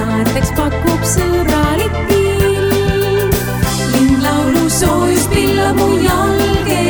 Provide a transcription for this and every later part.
naerdeks pakub sõbralik pill. lind laulu soojus pillab mu jalge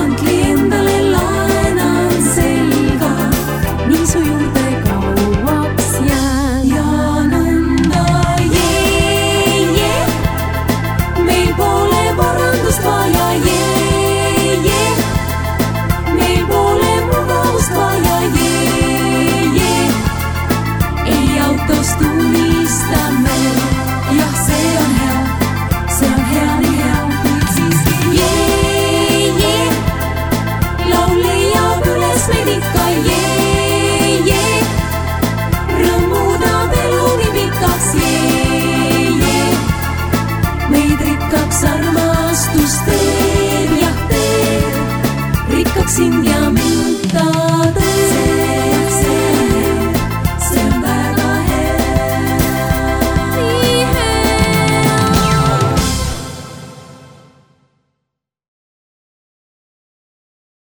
Tantos turistas